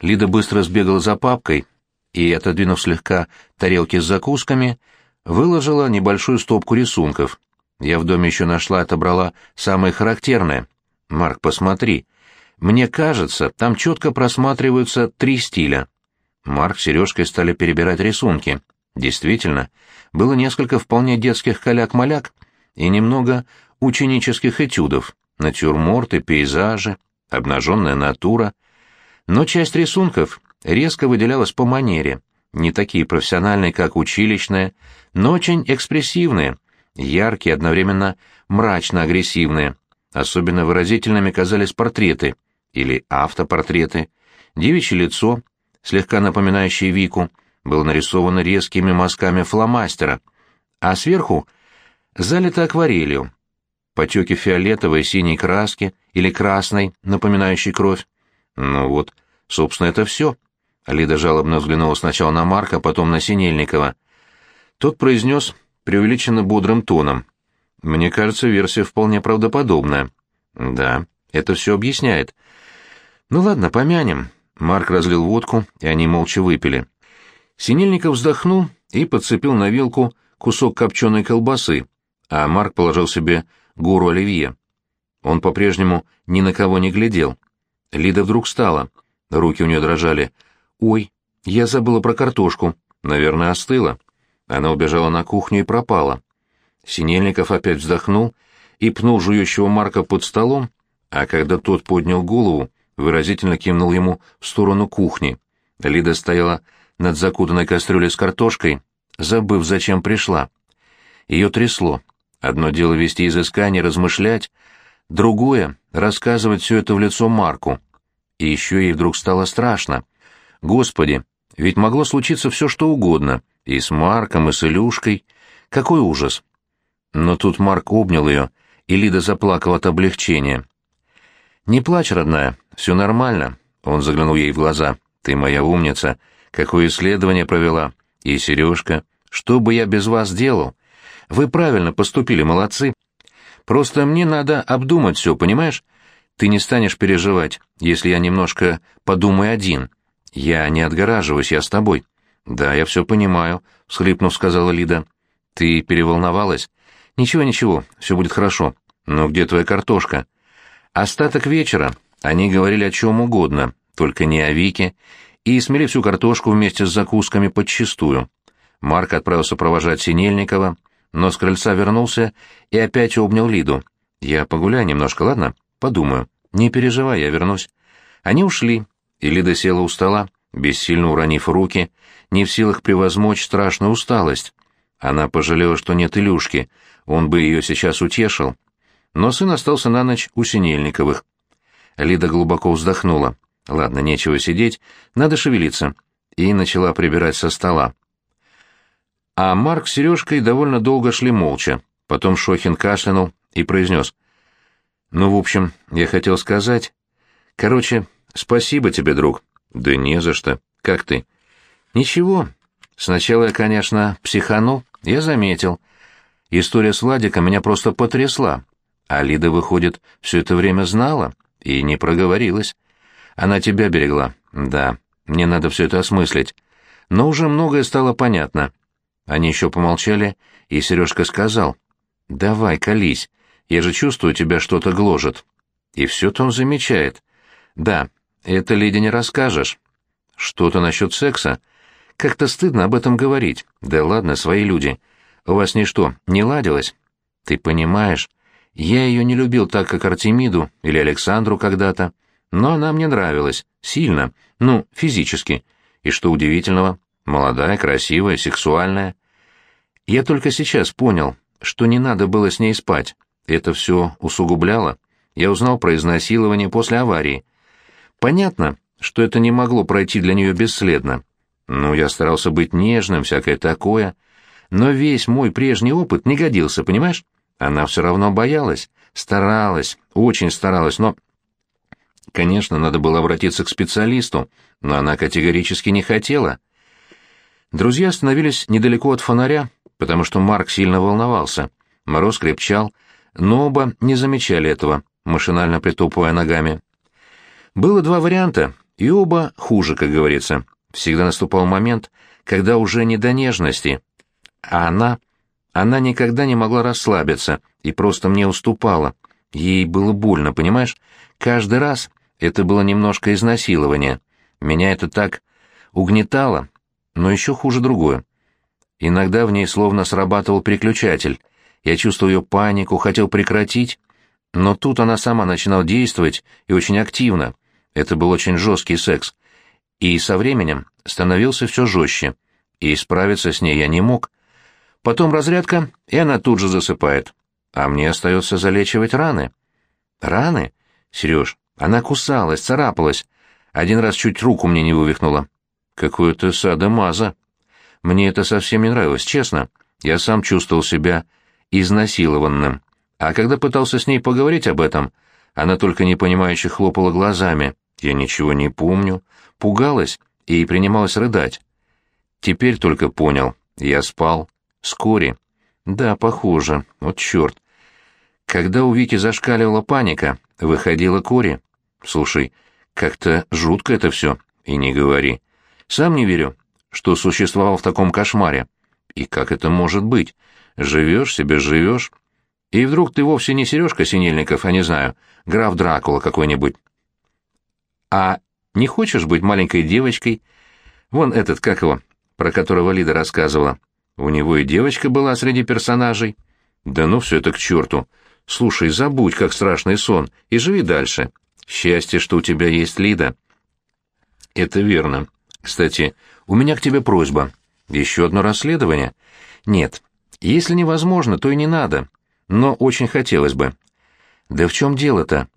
Лида быстро сбегала за папкой и, отодвинув слегка тарелки с закусками, выложила небольшую стопку рисунков. Я в доме еще нашла и отобрала самые характерные. Марк, посмотри. Мне кажется, там четко просматриваются три стиля. Марк с Сережкой стали перебирать рисунки. Действительно, было несколько вполне детских каляк-маляк и немного ученических этюдов, натюрморты, пейзажи, обнаженная натура. Но часть рисунков резко выделялась по манере, не такие профессиональные, как училищные, но очень экспрессивные, яркие, одновременно мрачно-агрессивные. Особенно выразительными казались портреты или автопортреты. Девичье лицо, слегка напоминающее Вику, было нарисовано резкими мазками фломастера, а сверху залито акварелью. Потеки фиолетовой синей краски или красной, напоминающей кровь. Ну вот, собственно, это все. Лида жалобно взглянула сначала на Марка, потом на Синельникова. Тот произнес преувеличенно бодрым тоном. «Мне кажется, версия вполне правдоподобная». «Да, это все объясняет». «Ну ладно, помянем». Марк разлил водку, и они молча выпили. Синельников вздохнул и подцепил на вилку кусок копченой колбасы, а Марк положил себе гуру оливье. Он по-прежнему ни на кого не глядел. Лида вдруг встала. Руки у нее дрожали. «Ой, я забыла про картошку. Наверное, остыла». Она убежала на кухню и пропала. Синельников опять вздохнул и пнул жующего Марка под столом, а когда тот поднял голову, выразительно кивнул ему в сторону кухни. Лида стояла над закутанной кастрюлей с картошкой, забыв, зачем пришла. Ее трясло. Одно дело вести изыскание, размышлять, другое — рассказывать все это в лицо Марку. И еще ей вдруг стало страшно. Господи, ведь могло случиться все, что угодно, и с Марком, и с Илюшкой. Какой ужас! Но тут Марк обнял ее, и Лида заплакала от облегчения. «Не плачь, родная, все нормально», — он заглянул ей в глаза. «Ты моя умница. Какое исследование провела. И Сережка. Что бы я без вас делал? Вы правильно поступили, молодцы. Просто мне надо обдумать все, понимаешь? Ты не станешь переживать, если я немножко подумаю один. Я не отгораживаюсь, я с тобой». «Да, я все понимаю», — всхлипнув, сказала Лида. «Ты переволновалась?» «Ничего, ничего, все будет хорошо. Но где твоя картошка?» Остаток вечера они говорили о чем угодно, только не о Вике, и смели всю картошку вместе с закусками подчистую. Марк отправился провожать Синельникова, но с крыльца вернулся и опять обнял Лиду. «Я погуляю немножко, ладно? Подумаю. Не переживай, я вернусь». Они ушли, Лида села у стола, бессильно уронив руки, не в силах превозмочь страшную усталость. Она пожалела, что нет Илюшки, он бы ее сейчас утешил. Но сын остался на ночь у Синельниковых. Лида глубоко вздохнула. Ладно, нечего сидеть, надо шевелиться. И начала прибирать со стола. А Марк с Сережкой довольно долго шли молча. Потом Шохин кашлянул и произнес. «Ну, в общем, я хотел сказать... Короче, спасибо тебе, друг». «Да не за что. Как ты?» «Ничего. Сначала я, конечно, психанул, я заметил. История с Владиком меня просто потрясла. А Лида, выходит, все это время знала и не проговорилась. Она тебя берегла. Да, мне надо все это осмыслить. Но уже многое стало понятно. Они еще помолчали, и Сережка сказал. «Давай, колись. Я же чувствую, тебя что-то гложет». И все-то он замечает. «Да, это Лиде не расскажешь». «Что-то насчет секса?» Как-то стыдно об этом говорить. Да ладно, свои люди. У вас ничто не ладилось? Ты понимаешь, я ее не любил так, как Артемиду или Александру когда-то, но она мне нравилась, сильно, ну, физически. И что удивительного, молодая, красивая, сексуальная. Я только сейчас понял, что не надо было с ней спать. Это все усугубляло. Я узнал про изнасилование после аварии. Понятно, что это не могло пройти для нее бесследно. Ну, я старался быть нежным, всякое такое. Но весь мой прежний опыт не годился, понимаешь? Она все равно боялась, старалась, очень старалась, но... Конечно, надо было обратиться к специалисту, но она категорически не хотела. Друзья остановились недалеко от фонаря, потому что Марк сильно волновался. Мороз крепчал, но оба не замечали этого, машинально притопывая ногами. Было два варианта И оба хуже, как говорится. Всегда наступал момент, когда уже не до нежности. А она... Она никогда не могла расслабиться и просто мне уступала. Ей было больно, понимаешь? Каждый раз это было немножко изнасилование. Меня это так угнетало, но еще хуже другое. Иногда в ней словно срабатывал переключатель. Я чувствовал ее панику, хотел прекратить, но тут она сама начинала действовать и очень активно. Это был очень жесткий секс. И со временем становился все жестче, и справиться с ней я не мог. Потом разрядка, и она тут же засыпает. А мне остается залечивать раны. Раны? Сереж, она кусалась, царапалась. Один раз чуть руку мне не вывихнула. Какое-то садомаза. Мне это совсем не нравилось, честно. Я сам чувствовал себя изнасилованным. А когда пытался с ней поговорить об этом, она только непонимающе хлопала глазами. Я ничего не помню. Пугалась и принималась рыдать. Теперь только понял. Я спал. Вскоре. Да, похоже. Вот черт. Когда у Вики зашкаливала паника, выходила Кори. Слушай, как-то жутко это все. И не говори. Сам не верю, что существовал в таком кошмаре. И как это может быть? Живешь себе, живешь. И вдруг ты вовсе не Сережка Синельников, а не знаю, граф Дракула какой-нибудь. А не хочешь быть маленькой девочкой? Вон этот, как его, про которого Лида рассказывала. У него и девочка была среди персонажей. Да ну все это к черту. Слушай, забудь, как страшный сон, и живи дальше. Счастье, что у тебя есть Лида. Это верно. Кстати, у меня к тебе просьба. Еще одно расследование? Нет. Если невозможно, то и не надо. Но очень хотелось бы. Да в чем дело-то?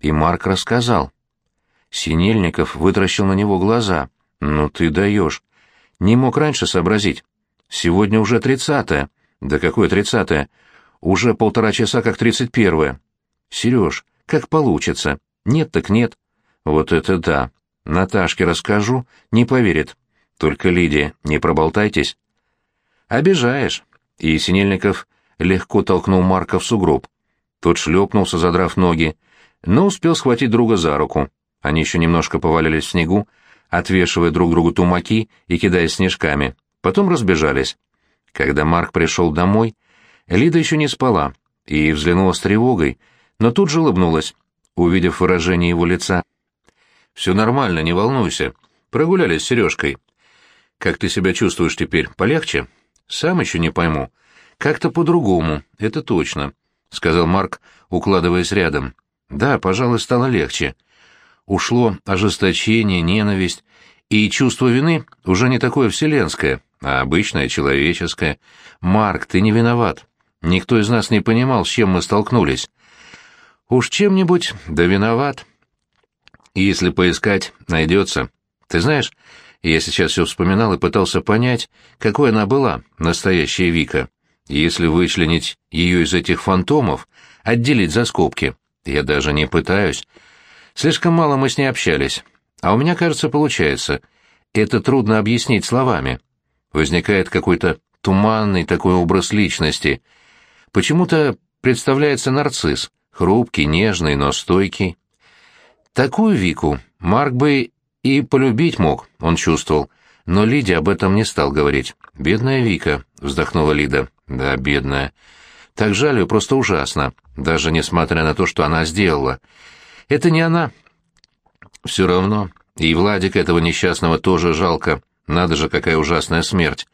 И Марк рассказал. Синельников вытаращил на него глаза. Ну ты даешь. Не мог раньше сообразить. Сегодня уже тридцатое. Да какое тридцатое? Уже полтора часа как тридцать первое. Сереж, как получится. Нет так нет. Вот это да. Наташке расскажу, не поверит. Только, Лидия, не проболтайтесь. Обижаешь. И Синельников легко толкнул Марка в сугроб. Тот шлепнулся, задрав ноги, но успел схватить друга за руку. Они еще немножко повалились в снегу, отвешивая друг другу тумаки и кидаясь снежками. Потом разбежались. Когда Марк пришел домой, Лида еще не спала и взглянула с тревогой, но тут же улыбнулась, увидев выражение его лица. «Все нормально, не волнуйся. Прогулялись с Сережкой. Как ты себя чувствуешь теперь? Полегче?» «Сам еще не пойму. Как-то по-другому, это точно», — сказал Марк, укладываясь рядом. «Да, пожалуй, стало легче. Ушло ожесточение, ненависть, и чувство вины уже не такое вселенское, а обычное человеческое. Марк, ты не виноват. Никто из нас не понимал, с чем мы столкнулись. Уж чем-нибудь, да виноват. Если поискать, найдется. Ты знаешь, я сейчас все вспоминал и пытался понять, какой она была, настоящая Вика. Если вычленить ее из этих фантомов, отделить за скобки. Я даже не пытаюсь. Слишком мало мы с ней общались. А у меня, кажется, получается. Это трудно объяснить словами. Возникает какой-то туманный такой образ личности. Почему-то представляется нарцисс, хрупкий, нежный, но стойкий. Такую Вику Марк бы и полюбить мог, он чувствовал, но Лиде об этом не стал говорить. «Бедная Вика», — вздохнула Лида. «Да, бедная. Так жаль ее просто ужасно, даже несмотря на то, что она сделала. Это не она, все равно, и Владик этого несчастного тоже жалко. Надо же, какая ужасная смерть.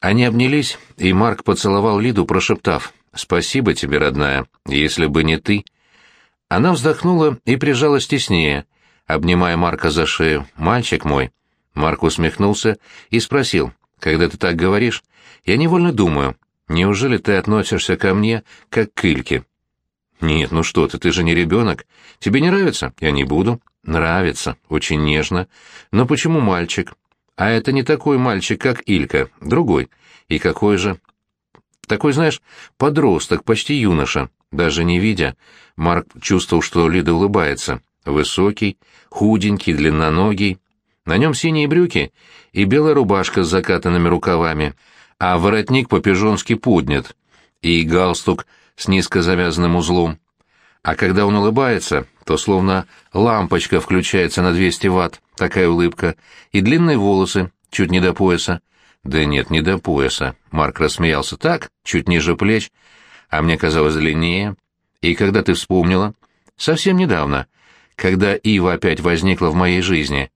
Они обнялись, и Марк поцеловал Лиду, прошептав «Спасибо тебе, родная, если бы не ты». Она вздохнула и прижалась теснее, обнимая Марка за шею. «Мальчик мой». Марк усмехнулся и спросил «Когда ты так говоришь, я невольно думаю, неужели ты относишься ко мне как к Ильке?» «Нет, ну что ты, ты же не ребенок. Тебе не нравится? Я не буду». «Нравится, очень нежно. Но почему мальчик? А это не такой мальчик, как Илька, другой. И какой же?» «Такой, знаешь, подросток, почти юноша». Даже не видя, Марк чувствовал, что Лида улыбается. Высокий, худенький, длинноногий. На нем синие брюки и белая рубашка с закатанными рукавами, а воротник по-пижонски поднят, и галстук с низко завязанным узлом. А когда он улыбается, то словно лампочка включается на 200 ватт, такая улыбка, и длинные волосы, чуть не до пояса. Да нет, не до пояса. Марк рассмеялся так, чуть ниже плеч, а мне казалось длиннее. И когда ты вспомнила? Совсем недавно, когда Ива опять возникла в моей жизни.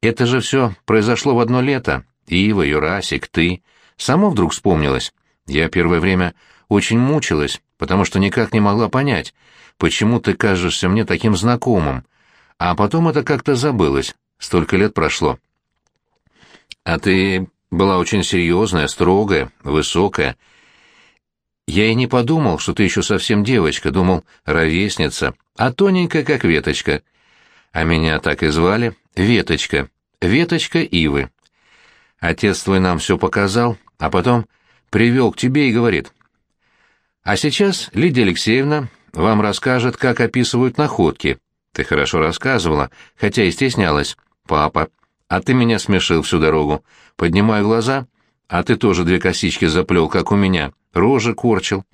Это же все произошло в одно лето. Ива, Юрасик, ты. Само вдруг вспомнилось. Я первое время очень мучилась, потому что никак не могла понять, почему ты кажешься мне таким знакомым. А потом это как-то забылось. Столько лет прошло. А ты была очень серьезная, строгая, высокая. Я и не подумал, что ты еще совсем девочка, думал, ровесница, а тоненькая, как веточка. А меня так и звали — Веточка, Веточка Ивы. Отец твой нам все показал, а потом привел к тебе и говорит. А сейчас Лидия Алексеевна вам расскажет, как описывают находки. Ты хорошо рассказывала, хотя и стеснялась. Папа, а ты меня смешил всю дорогу. Поднимаю глаза, а ты тоже две косички заплел, как у меня. Рожи корчил.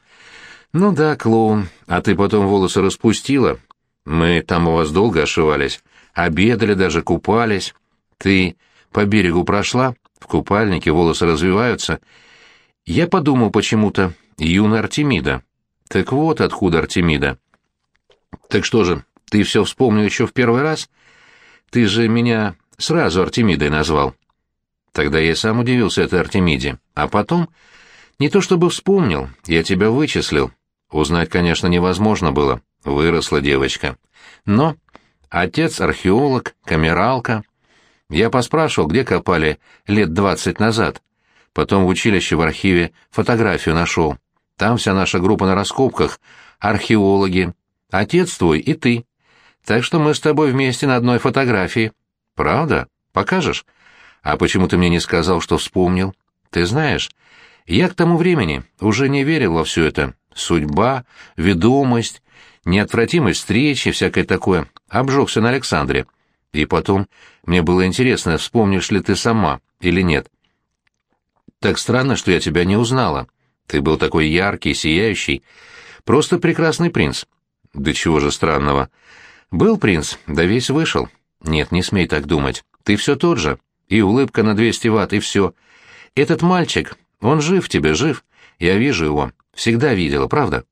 Ну да, клоун, а ты потом волосы распустила. Мы там у вас долго ошивались. Обедали даже, купались. Ты по берегу прошла, в купальнике волосы развиваются. Я подумал почему-то, юная Артемида. Так вот откуда Артемида. Так что же, ты все вспомнил еще в первый раз? Ты же меня сразу Артемидой назвал. Тогда я сам удивился этой Артемиде. А потом... Не то чтобы вспомнил, я тебя вычислил. Узнать, конечно, невозможно было. Выросла девочка. Но отец археолог, камералка. Я поспрашивал, где копали лет двадцать назад. Потом в училище в архиве фотографию нашел. Там вся наша группа на раскопках, археологи, отец твой и ты. Так что мы с тобой вместе на одной фотографии. Правда? Покажешь? А почему ты мне не сказал, что вспомнил? Ты знаешь, я к тому времени уже не верил во все это. Судьба, ведомость, неотвратимость встречи, всякое такое. Обжегся на Александре. И потом, мне было интересно, вспомнишь ли ты сама или нет. Так странно, что я тебя не узнала. Ты был такой яркий, сияющий. Просто прекрасный принц. Да чего же странного. Был принц, да весь вышел. Нет, не смей так думать. Ты все тот же. И улыбка на 200 ватт, и все. Этот мальчик, он жив тебе, жив. Я вижу его. Всегда видела, правда?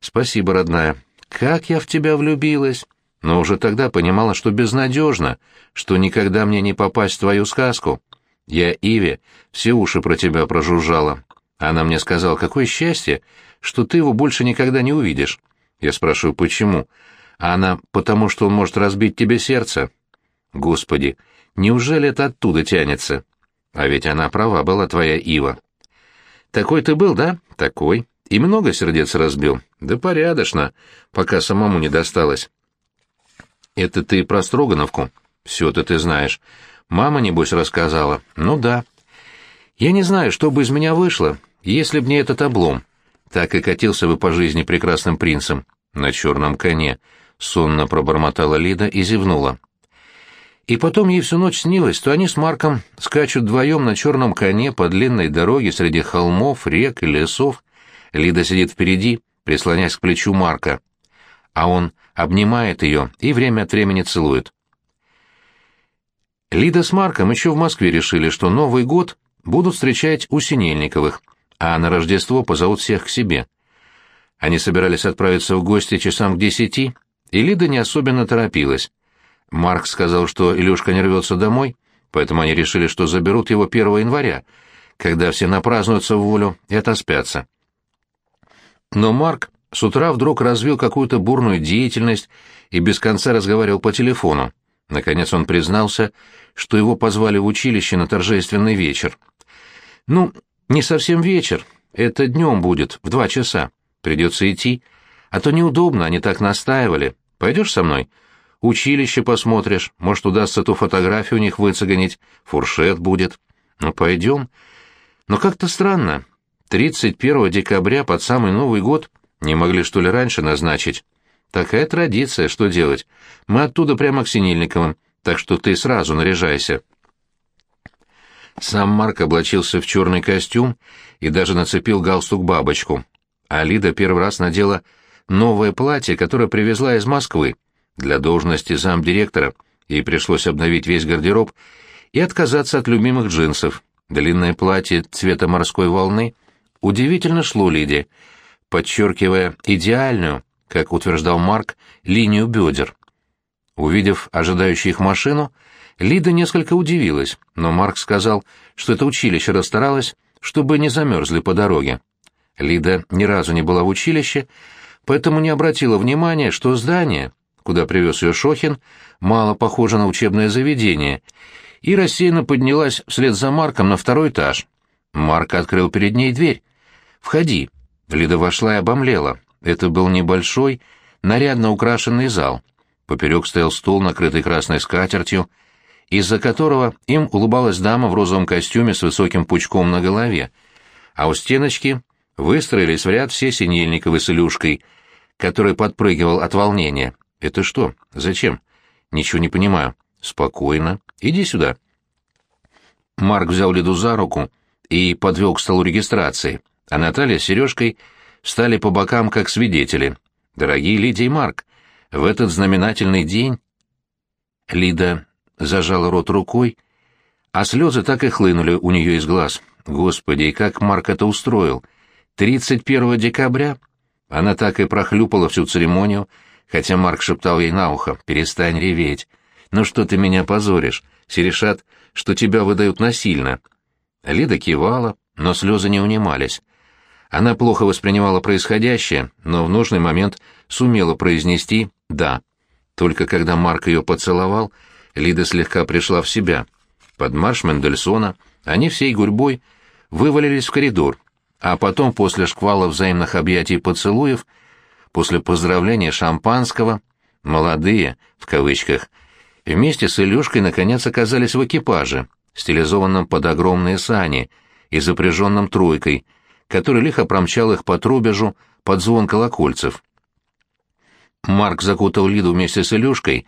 Спасибо, родная. Как я в тебя влюбилась. Но уже тогда понимала, что безнадежно, что никогда мне не попасть в твою сказку. Я Иве все уши про тебя прожужжала. Она мне сказала, какое счастье, что ты его больше никогда не увидишь. Я спрашиваю, почему? А она, потому что он может разбить тебе сердце. Господи, неужели это оттуда тянется? А ведь она права была, твоя Ива. Такой ты был, да? Такой. И много сердец разбил? Да порядочно, пока самому не досталось. Это ты про Строгановку? Все-то ты знаешь. Мама, небось, рассказала. Ну да. Я не знаю, что бы из меня вышло, если б не этот облом. Так и катился бы по жизни прекрасным принцем. На черном коне. Сонно пробормотала Лида и зевнула. И потом ей всю ночь снилось, что они с Марком скачут вдвоем на черном коне по длинной дороге среди холмов, рек и лесов. Лида сидит впереди, прислонясь к плечу Марка. А он обнимает ее и время от времени целует. Лида с Марком еще в Москве решили, что Новый год будут встречать у Синельниковых, а на Рождество позовут всех к себе. Они собирались отправиться в гости часам к десяти, и Лида не особенно торопилась. Марк сказал, что Илюшка не рвется домой, поэтому они решили, что заберут его 1 января, когда все напразднуются в волю и отоспятся. Но Марк с утра вдруг развил какую-то бурную деятельность и без конца разговаривал по телефону. Наконец он признался, что его позвали в училище на торжественный вечер. «Ну, не совсем вечер. Это днем будет, в два часа. Придется идти. А то неудобно, они так настаивали. Пойдешь со мной? Училище посмотришь, может, удастся ту фотографию у них выцегонить. Фуршет будет. Ну, пойдем. Но как-то странно. 31 декабря под самый Новый год не могли, что ли, раньше назначить?» Такая традиция, что делать? Мы оттуда прямо к Синельниковым, так что ты сразу наряжайся. Сам Марк облачился в черный костюм и даже нацепил галстук-бабочку. А Лида первый раз надела новое платье, которое привезла из Москвы, Для должности замдиректора ей пришлось обновить весь гардероб и отказаться от любимых джинсов. Длинное платье цвета морской волны удивительно шло Лиде, подчеркивая идеальную, как утверждал Марк, линию бедер. Увидев ожидающую их машину, Лида несколько удивилась, но Марк сказал, что это училище расстаралось, чтобы не замерзли по дороге. Лида ни разу не была в училище, поэтому не обратила внимания, что здание, куда привез ее Шохин, мало похоже на учебное заведение, и рассеянно поднялась вслед за Марком на второй этаж. Марк открыл перед ней дверь. «Входи». Лида вошла и обомлела. Это был небольшой, нарядно украшенный зал. Поперек стоял стол, накрытый красной скатертью, из-за которого им улыбалась дама в розовом костюме с высоким пучком на голове, а у стеночки выстроились в ряд все Синельниковы с Илюшкой, который подпрыгивал от волнения. «Это что? Зачем?» «Ничего не понимаю». «Спокойно. Иди сюда». Марк взял Лиду за руку и подвел к столу регистрации, а Наталья с Сережкой встали по бокам как свидетели. «Дорогие Лидия и Марк, в этот знаменательный день...» Лида зажала рот рукой, а слезы так и хлынули у нее из глаз. Господи, как Марк это устроил! 31 декабря? Она так и прохлюпала всю церемонию, хотя Марк шептал ей на ухо, «Перестань реветь. Ну что ты меня позоришь? Все решат, что тебя выдают насильно». Лида кивала, но слезы не унимались. Она плохо воспринимала происходящее, но в нужный момент сумела произнести «да». Только когда Марк ее поцеловал, Лида слегка пришла в себя. Под марш Мендельсона они всей гурьбой вывалились в коридор, а потом после шквала взаимных объятий и поцелуев, после поздравления шампанского, молодые, в кавычках, вместе с Илюшкой наконец оказались в экипаже, стилизованном под огромные сани и запряженном тройкой, который лихо промчал их по трубежу под звон колокольцев. Марк закутал Лиду вместе с Илюшкой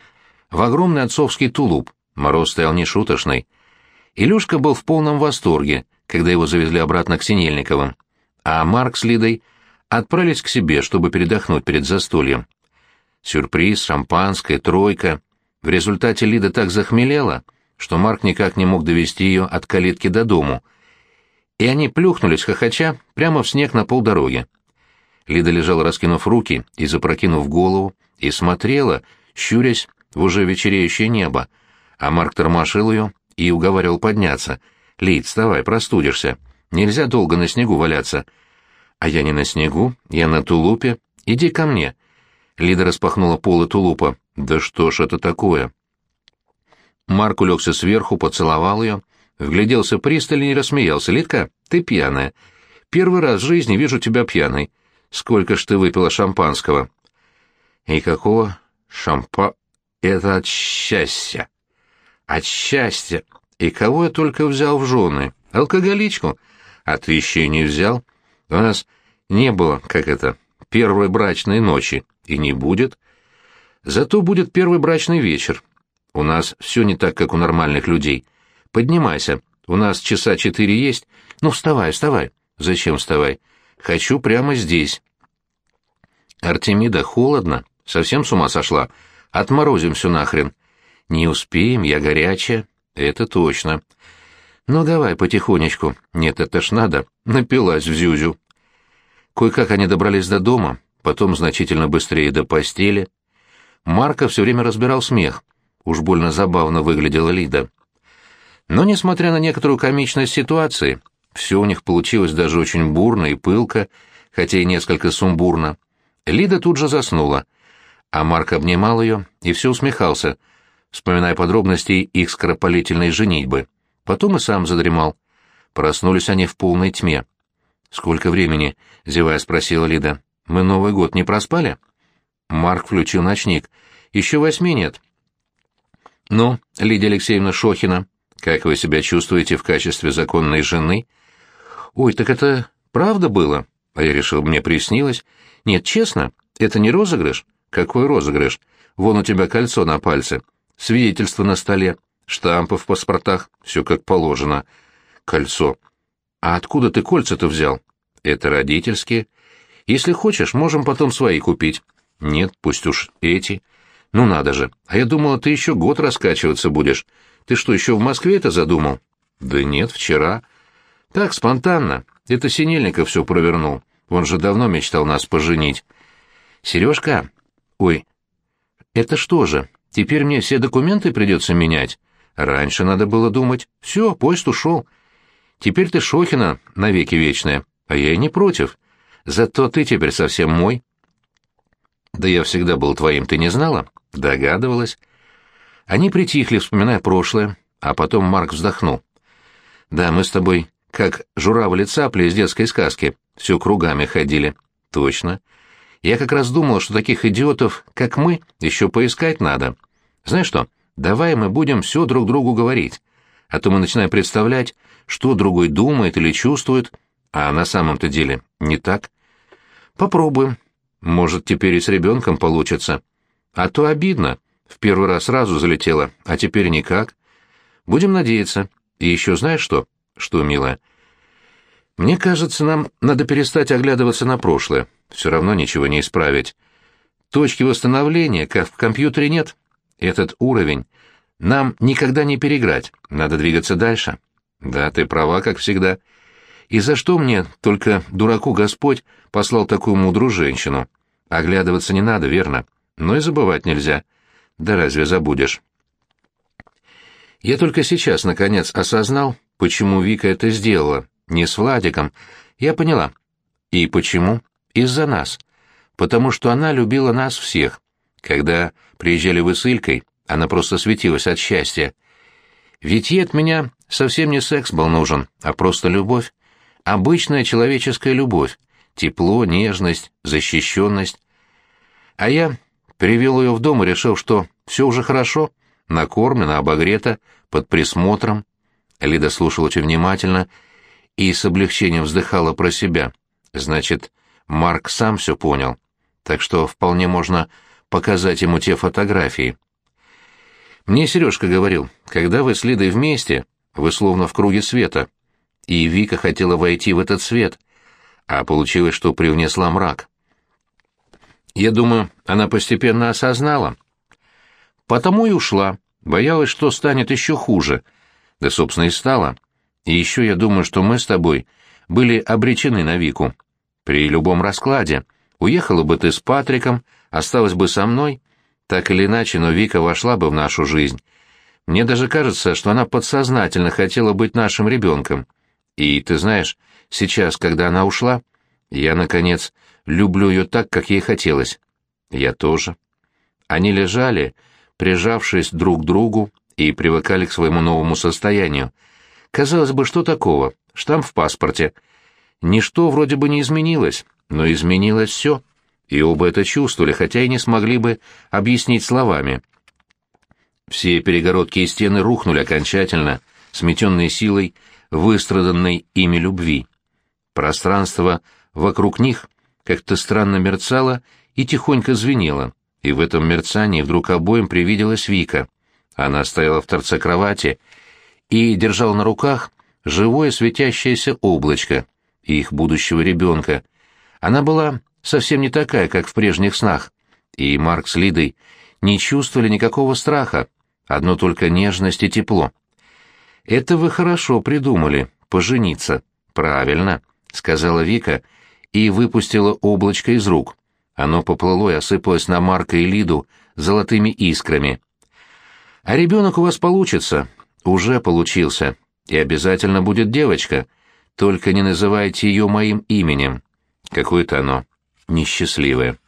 в огромный отцовский тулуп, мороз стоял нешуточный. Илюшка был в полном восторге, когда его завезли обратно к Синельниковым а Марк с Лидой отправились к себе, чтобы передохнуть перед застольем. Сюрприз, шампанское, тройка. В результате Лида так захмелела, что Марк никак не мог довести ее от калитки до дому. И они плюхнулись, хохоча, прямо в снег на полдороги. Лида лежала, раскинув руки и запрокинув голову, и смотрела, щурясь в уже вечереющее небо, а Марк тормошил ее и уговаривал подняться. «Лид, вставай, простудишься. Нельзя долго на снегу валяться. А я не на снегу, я на тулупе. Иди ко мне. Лида распахнула полы тулупа. Да что ж это такое? Марк улегся сверху, поцеловал ее, вгляделся пристально и рассмеялся. «Лидка, ты пьяная. Первый раз в жизни вижу тебя пьяной. Сколько ж ты выпила шампанского?» «И какого шампа... Это от счастья. От счастья. И кого я только взял в жены? Алкоголичку?» А ты еще и не взял? У нас не было, как это, первой брачной ночи, и не будет. Зато будет первый брачный вечер. У нас все не так, как у нормальных людей. Поднимайся, у нас часа четыре есть. Ну, вставай, вставай. Зачем вставай? Хочу прямо здесь. Артемида, холодно, совсем с ума сошла. Отморозим все нахрен. Не успеем, я горячая. Это точно. «Ну давай потихонечку. Нет, это ж надо. Напилась в зюзю». Кое-как они добрались до дома, потом значительно быстрее до постели. Марка все время разбирал смех. Уж больно забавно выглядела Лида. Но, несмотря на некоторую комичность ситуации, все у них получилось даже очень бурно и пылко, хотя и несколько сумбурно. Лида тут же заснула, а Марк обнимал ее и все усмехался, вспоминая подробности их скоропалительной женитьбы. Потом и сам задремал. Проснулись они в полной тьме. «Сколько времени?» — зевая спросила Лида. «Мы Новый год не проспали?» Марк включил ночник. «Еще восьми нет». «Ну, Лидия Алексеевна Шохина, как вы себя чувствуете в качестве законной жены?» «Ой, так это правда было?» А я решил, мне приснилось. «Нет, честно, это не розыгрыш?» «Какой розыгрыш? Вон у тебя кольцо на пальце, свидетельство на столе, штампы в паспортах, все как положено. Кольцо. А откуда ты кольца-то взял? Это родительские. Если хочешь, можем потом свои купить. Нет, пусть уж эти. Ну надо же, а я думала, ты еще год раскачиваться будешь. Ты что, еще в Москве это задумал? Да нет, вчера. Так, спонтанно. Это Синельников все провернул. Он же давно мечтал нас поженить. Сережка? Ой, это что же, теперь мне все документы придется менять? Раньше надо было думать. Все, поезд ушел. Теперь ты Шохина навеки вечная, а я и не против. Зато ты теперь совсем мой. Да я всегда был твоим, ты не знала? Догадывалась. Они притихли, вспоминая прошлое, а потом Марк вздохнул. Да, мы с тобой как журавли-цапли из детской сказки, все кругами ходили. Точно. Я как раз думал, что таких идиотов, как мы, еще поискать надо. Знаешь что, давай мы будем все друг другу говорить, а то мы начинаем представлять, что другой думает или чувствует, а на самом-то деле не так. Попробуем. Может, теперь и с ребенком получится. А то обидно. В первый раз сразу залетело, а теперь никак. Будем надеяться. И еще знаешь что? Что, милая? Мне кажется, нам надо перестать оглядываться на прошлое. Все равно ничего не исправить. Точки восстановления, как в компьютере, нет. Этот уровень нам никогда не переиграть. Надо двигаться дальше. Да, ты права, как всегда. И за что мне, только дураку Господь, послал такую мудрую женщину? Оглядываться не надо, верно? Но и забывать нельзя. Да разве забудешь? Я только сейчас, наконец, осознал, почему Вика это сделала. Не с Владиком. Я поняла. И почему? Из-за нас. Потому что она любила нас всех. Когда приезжали вы с Илькой, она просто светилась от счастья. Ведь ей от меня совсем не секс был нужен, а просто любовь. Обычная человеческая любовь. Тепло, нежность, защищенность. А я привел ее в дом и решил, что все уже хорошо, накормлено, обогрето, под присмотром. Лида слушала очень внимательно и с облегчением вздыхала про себя. Значит, Марк сам все понял, так что вполне можно показать ему те фотографии. Мне Сережка говорил, когда вы с Лидой вместе, вы словно в круге света. И Вика хотела войти в этот свет, а получилось, что привнесла мрак. Я думаю, она постепенно осознала. Потому и ушла, боялась, что станет еще хуже. Да, собственно, и стало. И еще я думаю, что мы с тобой были обречены на Вику. При любом раскладе. Уехала бы ты с Патриком, осталась бы со мной. Так или иначе, но Вика вошла бы в нашу жизнь. Мне даже кажется, что она подсознательно хотела быть нашим ребенком. И, ты знаешь, сейчас, когда она ушла, я, наконец, люблю ее так, как ей хотелось. Я тоже. Они лежали, прижавшись друг к другу, и привыкали к своему новому состоянию. Казалось бы, что такого? Штамп в паспорте. Ничто вроде бы не изменилось, но изменилось все. И оба это чувствовали, хотя и не смогли бы объяснить словами. Все перегородки и стены рухнули окончательно, сметенные силой выстраданной ими любви. Пространство вокруг них как-то странно мерцало и тихонько звенело, и в этом мерцании вдруг обоим привиделась Вика. Она стояла в торце кровати и держала на руках живое светящееся облачко, их будущего ребенка. Она была совсем не такая, как в прежних снах, и Марк с Лидой не чувствовали никакого страха, одно только нежность и тепло. «Это вы хорошо придумали, пожениться». «Правильно», — сказала Вика и выпустила облачко из рук. Оно поплыло и осыпалось на Марка и Лиду золотыми искрами. «А ребенок у вас получится. Уже получился. И обязательно будет девочка. Только не называйте ее моим именем. Какое-то оно несчастливое».